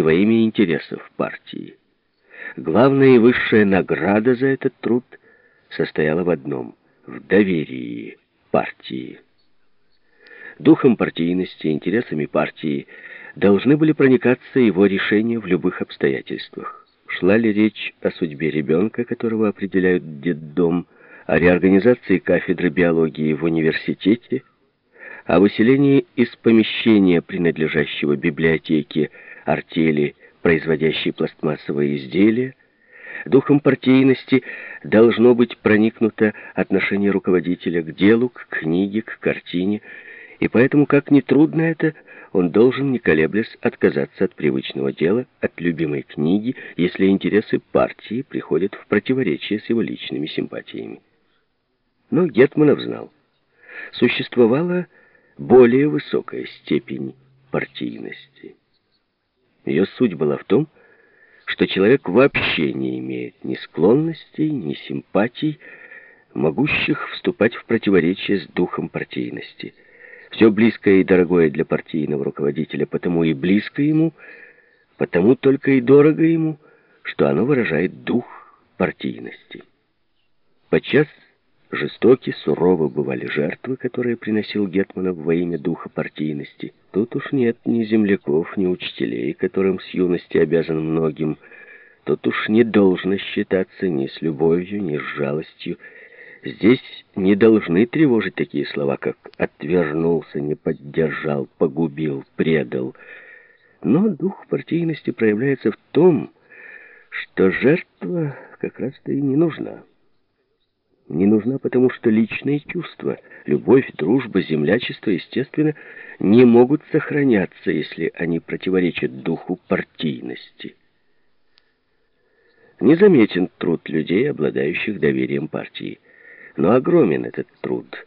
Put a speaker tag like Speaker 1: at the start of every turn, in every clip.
Speaker 1: и во имя интересов партии. Главная и высшая награда за этот труд состояла в одном — в доверии партии. Духом партийности, интересами партии должны были проникаться его решения в любых обстоятельствах. Шла ли речь о судьбе ребенка, которого определяют детдом, о реорганизации кафедры биологии в университете, о выселении из помещения, принадлежащего библиотеке, артели, производящей пластмассовые изделия, духом партийности должно быть проникнуто отношение руководителя к делу, к книге, к картине, и поэтому, как ни трудно это, он должен, не колеблясь, отказаться от привычного дела, от любимой книги, если интересы партии приходят в противоречие с его личными симпатиями. Но Гетманов знал, существовала более высокая степень партийности. Ее суть была в том, что человек вообще не имеет ни склонностей, ни симпатий, могущих вступать в противоречие с духом партийности. Все близкое и дорогое для партийного руководителя, потому и близко ему, потому только и дорого ему, что оно выражает дух партийности. Подчас Жестоки, суровы бывали жертвы, которые приносил Гетманов во имя духа партийности. Тут уж нет ни земляков, ни учителей, которым с юности обязан многим. Тут уж не должно считаться ни с любовью, ни с жалостью. Здесь не должны тревожить такие слова, как «отвернулся», «не поддержал», «погубил», «предал». Но дух партийности проявляется в том, что жертва как раз-то и не нужна не нужна, потому что личные чувства, любовь, дружба, землячество, естественно, не могут сохраняться, если они противоречат духу партийности. Незаметен труд людей, обладающих доверием партии. Но огромен этот труд.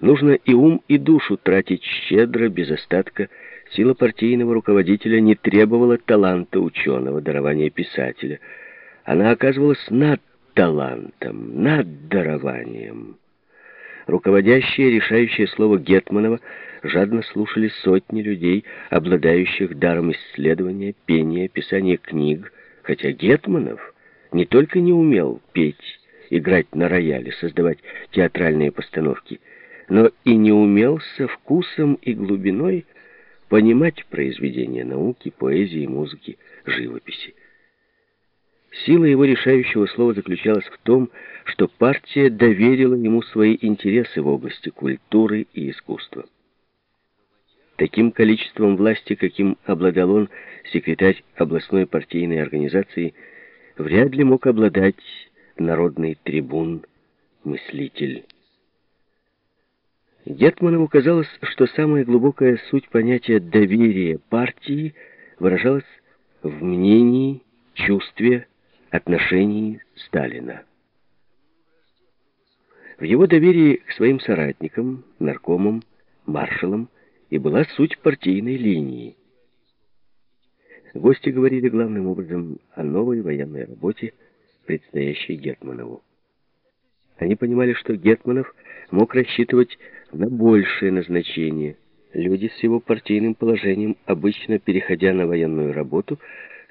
Speaker 1: Нужно и ум, и душу тратить щедро, без остатка. Сила партийного руководителя не требовала таланта ученого, дарования писателя. Она оказывалась над талантом, над дарованием. Руководящее решающее слово Гетманова жадно слушали сотни людей, обладающих даром исследования, пения, писания книг, хотя Гетманов не только не умел петь, играть на рояле, создавать театральные постановки, но и не умел со вкусом и глубиной понимать произведения науки, поэзии, музыки, живописи. Сила его решающего слова заключалась в том, что партия доверила ему свои интересы в области культуры и искусства. Таким количеством власти, каким обладал он, секретарь областной партийной организации, вряд ли мог обладать народный трибун, мыслитель. Гетманову казалось, что самая глубокая суть понятия доверия партии выражалась в мнении, чувстве, отношении Сталина. В его доверии к своим соратникам, наркомам, маршалам и была суть партийной линии. Гости говорили главным образом о новой военной работе, предстоящей Гетманову. Они понимали, что Гетманов мог рассчитывать на большее назначение. Люди с его партийным положением, обычно переходя на военную работу,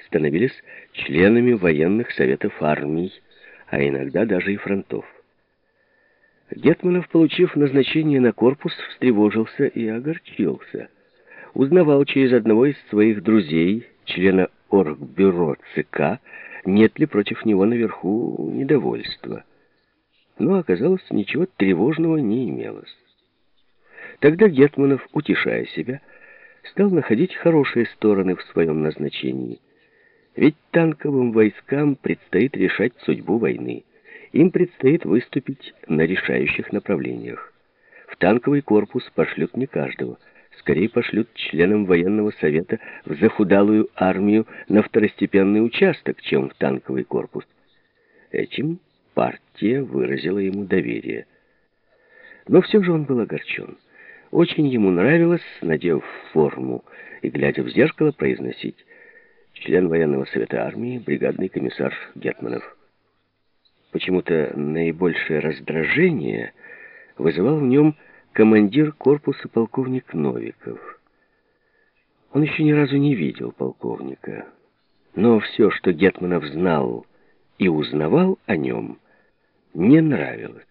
Speaker 1: становились членами военных советов армий, а иногда даже и фронтов. Гетманов, получив назначение на корпус, встревожился и огорчился. Узнавал через одного из своих друзей, члена оргбюро ЦК, нет ли против него наверху недовольства. Но оказалось, ничего тревожного не имелось. Тогда Гетманов, утешая себя, стал находить хорошие стороны в своем назначении – ведь танковым войскам предстоит решать судьбу войны. Им предстоит выступить на решающих направлениях. В танковый корпус пошлют не каждого. Скорее пошлют членам военного совета в захудалую армию на второстепенный участок, чем в танковый корпус. Этим партия выразила ему доверие. Но все же он был огорчен. Очень ему нравилось, надев форму и, глядя в зеркало, произносить член военного совета армии, бригадный комиссар Гетманов. Почему-то наибольшее раздражение вызывал в нем командир корпуса полковник Новиков. Он еще ни разу не видел полковника, но все, что Гетманов знал и узнавал о нем, не нравилось.